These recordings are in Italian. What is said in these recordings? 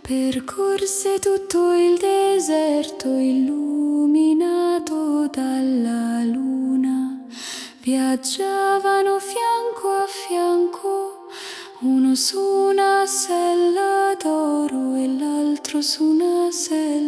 Percorse tutto il deserto illuminato dalla luna. Viaggiavano fianco a fianco, uno su una sella d'oro e l'altro su una sella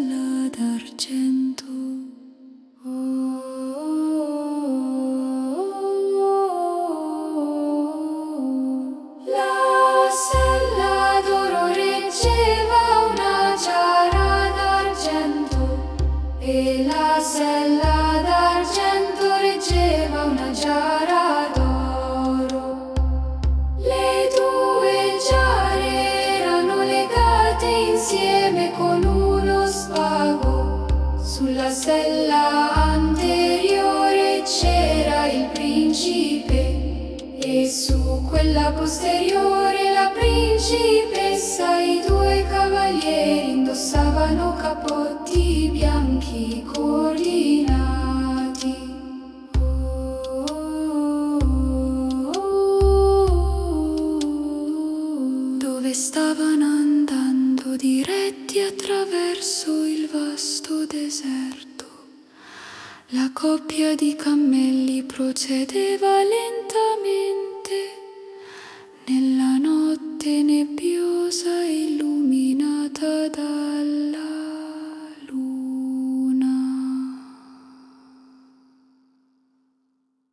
e su quella posteriore la principessa. I due cavalieri indossavano capotti bianchi coordinati. Dove stavano andando diretti attraverso il vasto deserto. La coppia di cammelli procedeva lentamente